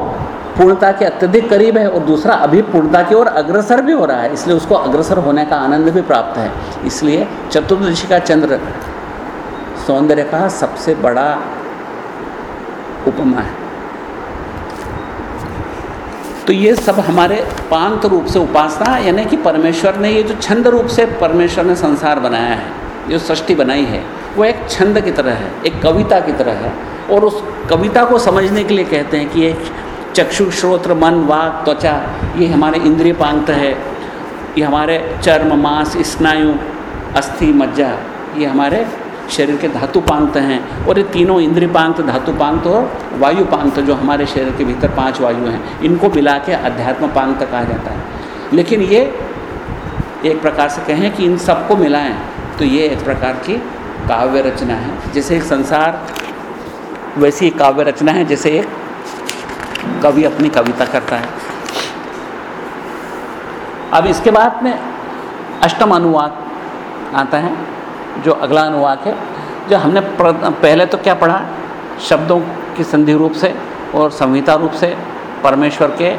पूर्णता के अत्यधिक करीब है और दूसरा अभी पूर्णता की ओर अग्रसर भी हो रहा है, इसलिए उसको अग्रसर होने का आनंद भी प्राप्त है। इसलिए चतुर्दशी का चंद्र सौंदर्य का सबसे बड़ा उपमा है। तो ये सब हमारे पांत रूप से उपासना, यानी कि परमेश्वर ने ये जो छंद रूप से परमेश्वर ने संसार बनाया है, जो सृष्टि बनाई है वो एक छंद की तरह है, एक कविता की तरह है। और उस कविता को समझने के लिए कहते हैं कि एक चक्षु श्रोत्र, मन, वाक, त्वचा, ये हमारे इंद्रिय पांत है। ये हमारे चर्म, मांस, स्नायु, अस्थि, मज्जा, ये हमारे शरीर के धातु पांत हैं। और ये तीनों इंद्रिय पांत, धातु पांत और वायु पांत जो हमारे शरीर के भीतर पाँच वायु हैं, इनको मिला के अध्यात्म पांत कहा जाता है। लेकिन ये एक प्रकार से कहें कि इन सबको मिलाएँ तो ये एक प्रकार की काव्य रचना है। जैसे एक संसार, वैसी एक काव्य रचना है, जैसे एक कवि अपनी कविता करता है। अब इसके बाद में अष्टम अनुवाद आता है, जो अगला अनुवाद है, जो हमने पहले तो क्या पढ़ा? शब्दों की संधि रूप से और संहिता रूप से, परमेश्वर के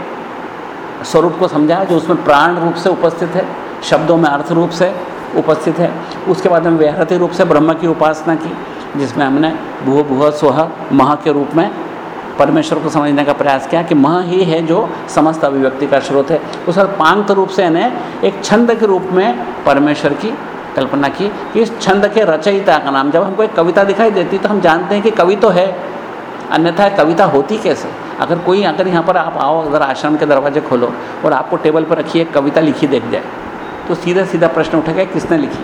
स्वरूप को समझा, जो उसमें प्राण रूप से उपस्थित है, शब्दों में अर्थ रूप से उपस्थित है। उसके बाद में व्याहृति रूप से ब्रह्म की उपासना की, जिसमें हमने भूह भूह सोह, मह के रूप में परमेश्वर को समझने का प्रयास किया कि मह ही है जो समस्त अभिव्यक्ति का स्रोत है। उस पांत रूप से इन्हें एक छंद के रूप में परमेश्वर की कल्पना की कि इस छंद के रचयिता का नाम, जब हमको एक कविता दिखाई देती तो हम जानते हैं कि कवि तो है, अन्यथा कविता होती कैसे? अगर कोई, अगर यहाँ पर आप आओ, अगर आश्रम के दरवाजे खोलो और आपको टेबल पर रखी एक कविता लिखी देख जाए तो सीधा सीधा प्रश्न उठेगा किसने लिखी?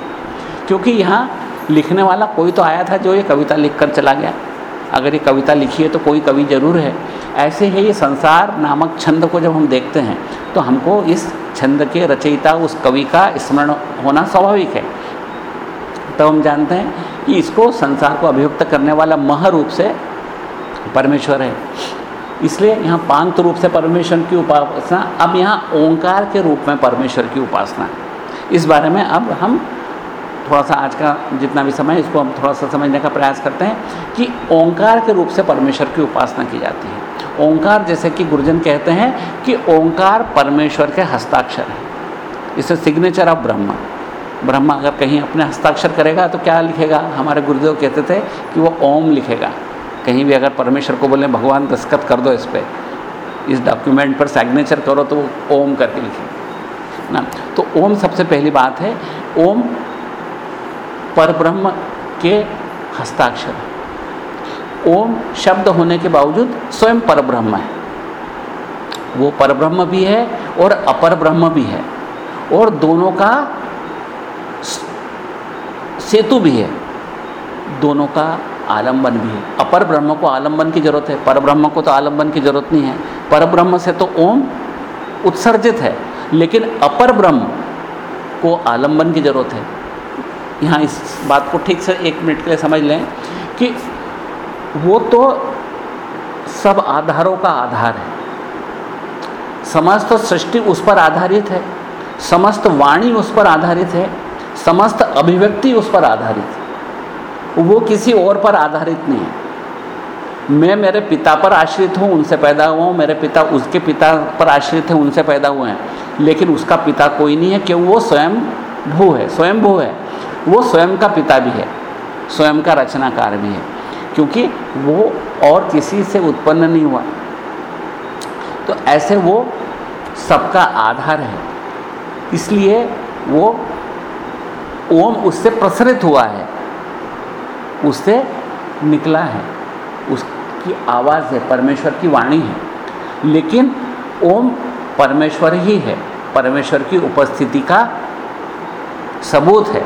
क्योंकि यहाँ लिखने वाला कोई तो आया था जो ये कविता लिख कर चला गया। अगर ये कविता लिखी है तो कोई कवि ज़रूर है। ऐसे ही ये संसार नामक छंद को जब हम देखते हैं तो हमको इस छंद के रचयिता, उस कवि का स्मरण होना स्वाभाविक है। तो हम जानते हैं कि इसको संसार को अभियुक्त करने वाला मह रूप से परमेश्वर है। इसलिए यहाँ पांत रूप से परमेश्वर की उपासना, अब यहाँ ओंकार के रूप में परमेश्वर की उपासना इस बारे में अब हम थोड़ा सा आज का जितना भी समय इसको हम थोड़ा सा समझने का प्रयास करते हैं कि ओंकार के रूप से परमेश्वर की उपासना की जाती है। ओंकार जैसे कि गुरुजन कहते हैं कि ओंकार परमेश्वर के हस्ताक्षर है। इसे सिग्नेचर ऑफ़ ब्रह्मा। ब्रह्मा अगर कहीं अपने हस्ताक्षर करेगा तो क्या लिखेगा? हमारे गुरुदेव कहते थे कि वो ओम लिखेगा। कहीं भी अगर परमेश्वर को बोले, भगवान, दस्खत कर दो इस पर इस डॉक्यूमेंट पर सिग्नेचर करो तो वो ओम करके लिखे ना? तो ओम सबसे पहली बात है, ओम परब्रह्म के हस्ताक्षर। ओम शब्द होने के बावजूद स्वयं परब्रह्म है। वो पर ब्रह्म भी है और अपर ब्रह्म भी है। और दोनों का सेतु भी है। दोनों का आलंबन भी है। अपर ब्रह्म को आलंबन की ज़रूरत है। पर ब्रह्म को तो आलंबन की ज़रूरत नहीं है। पर ब्रह्म से तो ओम उत्सर्जित है। लेकिन अपर ब्रह्म को आलंबन की ज़रूरत है। यहाँ इस बात को ठीक से एक मिनट के लिए समझ लें कि वो तो सब आधारों का आधार है। समस्त सृष्टि उस पर आधारित है, समस्त वाणी उस पर आधारित है, समस्त अभिव्यक्ति उस पर आधारित है। वो किसी और पर आधारित नहीं है। मैं मेरे पिता पर आश्रित हूँ, उनसे पैदा हुआ हूँ, मेरे पिता उसके पिता पर आश्रित हैं, उनसे पैदा हुए हैं। लेकिन उसका पिता कोई नहीं है क्यों वो स्वयं भू है, स्वयं भू है। वो स्वयं का पिता भी है, स्वयं का रचनाकार भी है, क्योंकि वो और किसी से उत्पन्न नहीं हुआ। तो ऐसे वो सबका आधार है। इसलिए वो ओम उससे प्रसरित हुआ है, उससे निकला है, उसकी आवाज़ है, परमेश्वर की वाणी है। लेकिन ओम परमेश्वर ही है। परमेश्वर की उपस्थिति का सबूत है।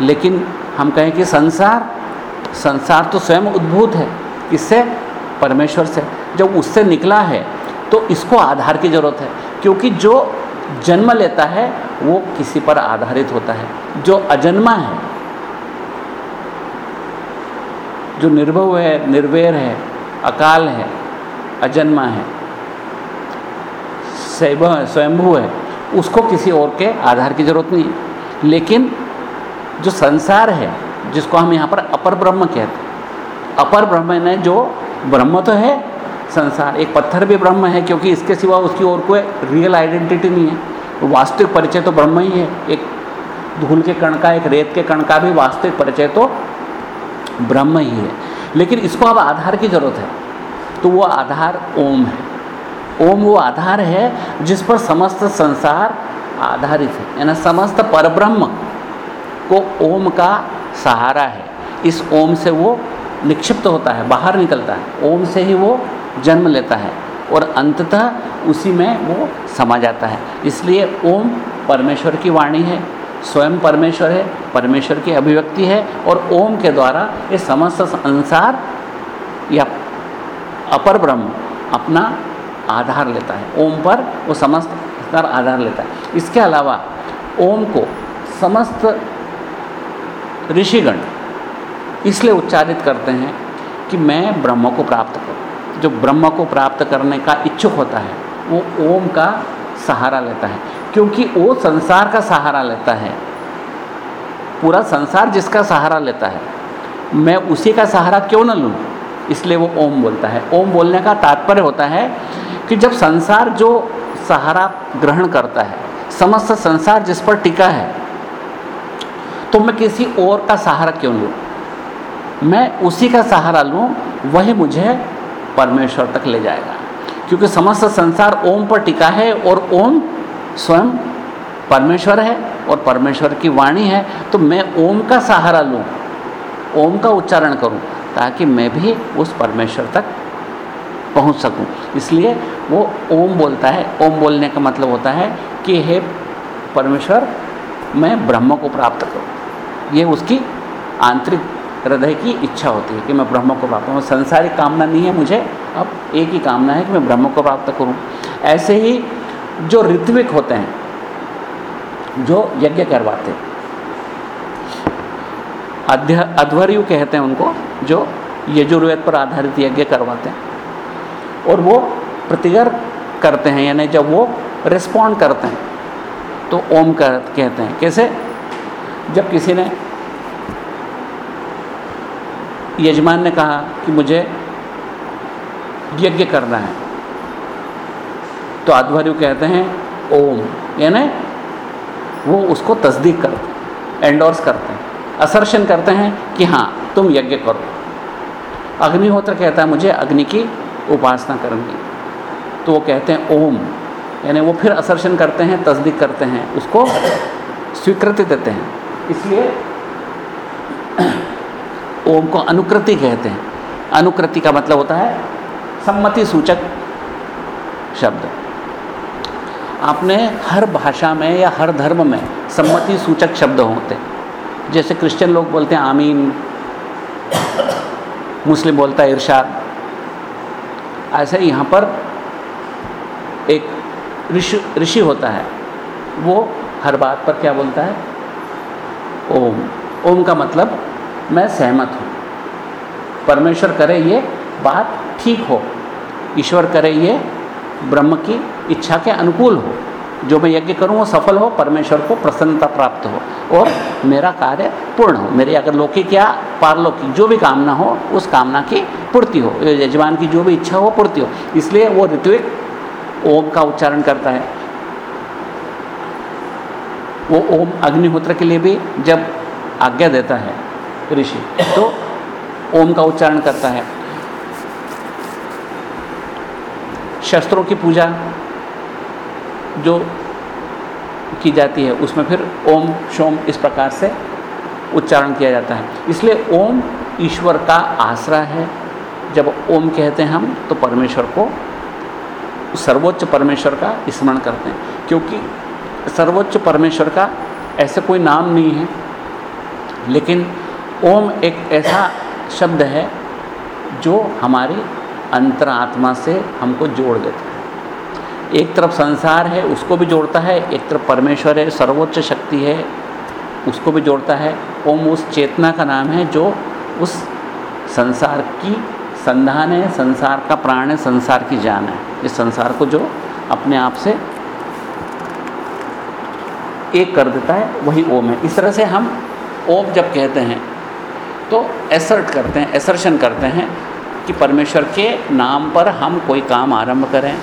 लेकिन हम कहें कि संसार संसार तो स्वयं उद्भूत है। किससे? परमेश्वर से। जब उससे निकला है तो इसको आधार की ज़रूरत है। क्योंकि जो जन्म लेता है, वो किसी पर आधारित होता है। जो अजन्मा है, जो निर्भव है, निर्वेर है, अकाल है, अजन्मा है स्वयंभू है, उसको किसी और के आधार की ज़रूरत नहीं है। लेकिन जो संसार है, जिसको हम यहाँ पर अपर ब्रह्म कहते हैं, अपर ब्रह्म ने जो ब्रह्म तो है, संसार, एक पत्थर भी ब्रह्म है, क्योंकि इसके सिवा उसकी और कोई रियल आइडेंटिटी नहीं है। वास्तविक परिचय तो ब्रह्म ही है, एक धूल के कण का, एक रेत के कण का भी वास्तविक परिचय तो ब्रह्म ही है। लेकिन इसको अब आधार की ज़रूरत है तो वो आधार ओम है। ओम वो आधार है जिस पर समस्त संसार आधारित है। यानी समस्त परब्रह्म को ओम का सहारा है। इस ओम से वो निक्षिप्त होता है, बाहर निकलता है। ओम से ही वो जन्म लेता है और अंततः उसी में वो समा जाता है। इसलिए ओम परमेश्वर की वाणी है, स्वयं परमेश्वर है, परमेश्वर की अभिव्यक्ति है और ओम के द्वारा ये समस्त संसार या अपर ब्रह्म अपना आधार लेता है। ओम पर वो समस्त संसार आधार लेता है। इसके अलावा ओम को समस्त ऋषिगण इसलिए उच्चारित करते हैं कि मैं ब्रह्म को प्राप्त करूँ। जो ब्रह्म को प्राप्त करने का इच्छुक होता है, वो ओम का सहारा लेता है। क्योंकि वो संसार का सहारा लेता है। पूरा संसार जिसका सहारा लेता है, मैं उसी का सहारा क्यों न लूँ? इसलिए वो ओम बोलता है। ओम बोलने का तात्पर्य होता है कि जब संसार जो सहारा ग्रहण करता है, समस्त संसार जिस पर टिका है तो मैं किसी और का सहारा क्यों लूँ? मैं उसी का सहारा लूँ, वही मुझे परमेश्वर तक ले जाएगा। क्योंकि समस्त संसार ओम पर टिका है और ओम स्वयं परमेश्वर है और परमेश्वर की वाणी है तो मैं ओम का सहारा लूँ, ओम का उच्चारण करूँ, ताकि मैं भी उस परमेश्वर तक पहुँच सकूँ। इसलिए वो ओम बोलता है। ओम बोलने का मतलब होता है कि हे परमेश्वर, मैं ब्रह्म को प्राप्त करूँ। ये उसकी आंतरिक हृदय की इच्छा होती है कि मैं ब्रह्म को प्राप्त करूँ। संसारिक कामना नहीं है मुझे, अब एक ही कामना है कि मैं ब्रह्म को प्राप्त करूँ। ऐसे ही जो ऋत्विक होते हैं, जो यज्ञ करवाते अध्य अध्वर्यु कहते हैं उनको, जो यजुर्वेद पर आधारित यज्ञ करवाते हैं। और वो प्रतिगर करते हैं, यानी जब वो रिस्पॉन्ड करते हैं तो ओम कर, कहते हैं। कैसे? जब किसी ने यजमान ने कहा कि मुझे यज्ञ करना है तो आध्वर्यु कहते हैं, ओम। यानी वो उसको तस्दीक करते हैं एंडोर्स करते हैं असर्शन करते हैं कि हाँ तुम यज्ञ करो। अग्निहोत्र कहता है, मुझे अग्नि की उपासना करनी। तो वो कहते हैं, ओम। यानी वो फिर असर्शन करते हैं, तस्दीक करते हैं, उसको स्वीकृति देते हैं। इसलिए ओम को अनुकृति कहते हैं। अनुकृति का मतलब होता है सम्मति सूचक शब्द। आपने हर भाषा में या हर धर्म में सम्मति सूचक शब्द होते हैं। जैसे क्रिश्चियन लोग बोलते हैं, आमीन। मुस्लिम बोलता है, इरशाद। ऐसे यहाँ पर एक ऋषि ऋषि होता है। वो हर बात पर क्या बोलता है? ओम। ओम का मतलब मैं सहमत हूँ। परमेश्वर करे ये बात ठीक हो। ईश्वर करे ये ब्रह्म की इच्छा के अनुकूल हो। जो मैं यज्ञ करूँ, वो सफल हो, परमेश्वर को प्रसन्नता प्राप्त हो और मेरा कार्य पूर्ण हो। मेरी अगर लौकिक या पारलौकिक जो भी कामना हो, उस कामना की पूर्ति हो यजमान की जो भी इच्छा हो पूर्ति हो। इसलिए वो ऋत्विक ओम का उच्चारण करता है। वो ओम अग्निहोत्र के लिए भी जब आज्ञा देता है ऋषि तो ओम का उच्चारण करता है। शस्त्रों की पूजा जो की जाती है, उसमें फिर ओम, शोम इस प्रकार से उच्चारण किया जाता है। इसलिए ओम ईश्वर का आसरा है। जब ओम कहते हैं हम तो परमेश्वर को सर्वोच्च परमेश्वर का स्मरण करते हैं। क्योंकि सर्वोच्च परमेश्वर का ऐसे कोई नाम नहीं है। लेकिन ओम एक ऐसा शब्द है, जो हमारी अंतरात्मा से हमको जोड़ देता है। एक तरफ़ संसार है, उसको भी जोड़ता है, एक तरफ़ परमेश्वर है, सर्वोच्च शक्ति है, उसको भी जोड़ता है। ओम उस चेतना का नाम है, जो उस संसार की संधान है, संसार का प्राण है, संसार की जान है। इस संसार को जो अपने आप से एक कर देता है, वही ओम है। इस तरह से हम ओम जब कहते हैं तो एसर्ट करते हैं एसर्शन करते हैं कि परमेश्वर के नाम पर हम कोई काम आरंभ करें।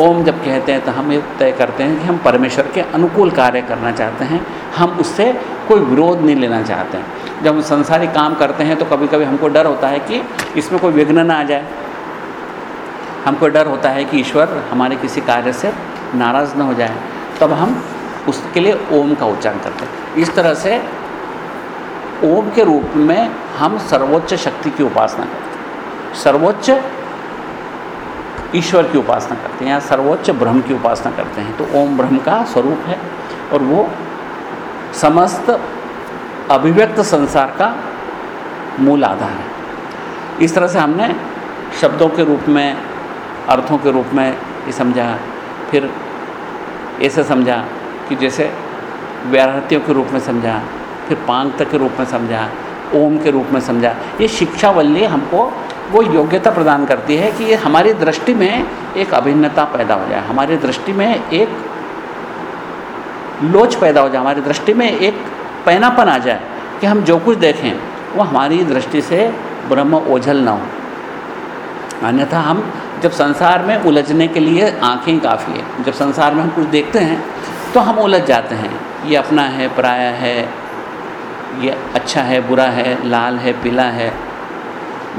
ओम जब कहते हैं तो हम ये तय करते हैं कि हम परमेश्वर के अनुकूल कार्य करना चाहते हैं। हम उससे कोई विरोध नहीं लेना चाहते हैं। जब हम संसारिक काम करते हैं तो कभी कभी हमको डर होता है कि इसमें कोई विघ्न ना आ जाए। हमको डर होता है कि ईश्वर हमारे किसी कार्य से नाराज़ न हो जाए। तब हम उसके लिए ओम का उच्चारण करते हैं। इस तरह से ओम के रूप में हम सर्वोच्च शक्ति की उपासना करते हैं। सर्वोच्च ईश्वर की उपासना करते हैं या सर्वोच्च ब्रह्म की उपासना करते हैं। तो ओम ब्रह्म का स्वरूप है और वो समस्त अभिव्यक्त संसार का मूल आधार है। इस तरह से हमने शब्दों के रूप में, अर्थों के रूप में ये समझा। फिर ऐसे समझा कि जैसे व्याहृतियों के रूप में समझा, फिर पांगत के रूप में समझा, ओम के रूप में समझा। ये शिक्षावल्ली हमको वो योग्यता प्रदान करती है कि ये हमारी दृष्टि में एक अभिन्नता पैदा हो जाए, हमारी दृष्टि में एक लोच पैदा हो जाए, हमारी दृष्टि में एक पैनापन आ जाए कि हम जो कुछ देखें, वो हमारी दृष्टि से ब्रह्म ओझल ना हो। अन्यथा हम जब संसार में उलझने के लिए आँखें काफ़ी है, जब संसार में हम कुछ देखते हैं तो हम उलझ जाते हैं। ये अपना है, पराया है, ये अच्छा है, बुरा है, लाल है, पीला है,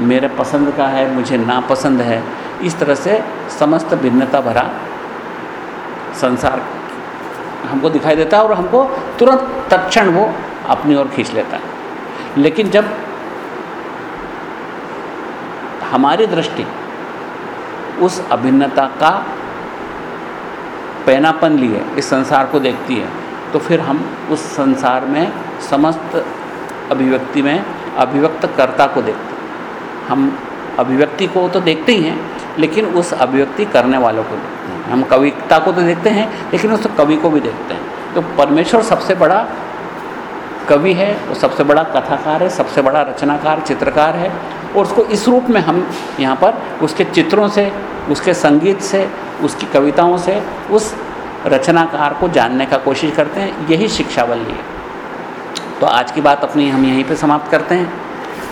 मेरे पसंद का है, मुझे नापसंद है। इस तरह से समस्त भिन्नता भरा संसार हमको दिखाई देता है और हमको तुरंत तत्क्षण वो अपनी ओर खींच लेता है। लेकिन जब हमारी दृष्टि उस अभिन्नता का पैनापन लिए इस संसार को देखती है तो फिर हम उस संसार में समस्त अभिव्यक्ति में अभिव्यक्त कर्ता को देखते हैं। हम अभिव्यक्ति को तो देखते ही हैं लेकिन उस अभिव्यक्ति करने वालों को देखते हैं हम कविता को तो देखते हैं, लेकिन उस कवि को भी देखते हैं। तो परमेश्वर सबसे बड़ा कवि है, वो सबसे बड़ा कथाकार है, सबसे बड़ा रचनाकार, चित्रकार है, और उसको इस रूप में हम यहाँ पर उसके चित्रों से, उसके संगीत से, उसकी कविताओं से, उस रचनाकार को जानने का कोशिश करते हैं। यही शिक्षा शिक्षावल्ली है। तो आज की बात अपनी हम यहीं पे समाप्त करते हैं।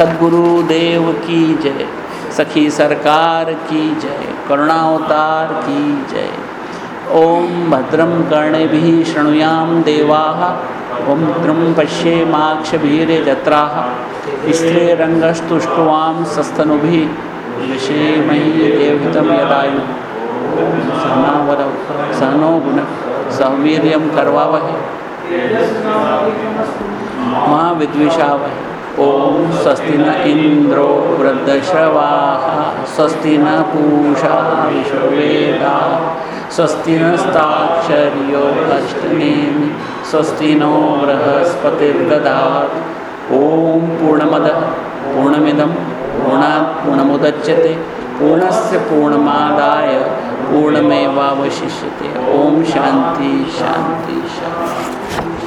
नारायण सदगुरुदेव की जय। सखी सरकार की जय। करुणावतार की जय। ओम भद्रम कर्णे भी शृणुयाम देवा। ओम भद्रम पश्येमाक्षभीरजत्रा स्त्रीरंगस्तुष्टवाम सस्तनुभि। विषेमहि देवहितं यदायु। सहनावद। सहनो गुण। सहवीर्यं करवावहे। महाविद्विषावहे। ओम स्वस्ति न इंद्रो वृद्धश्रवा, स्वस्ति न पूषा विश्ववेदा, स्वस्ति नस्ताक्षर्यो अष्टनेमि स्वस्ति नो बृहस्पतिर्दधात् ॐ पूर्णमदः, पूर्णमिदं पूर्णात् पूर्णमुदच्यते पूर्णस्य पूर्णमादाय, पूर्णमेवावशिष्यते। ॐ शान्ति शान्ति शान्ति।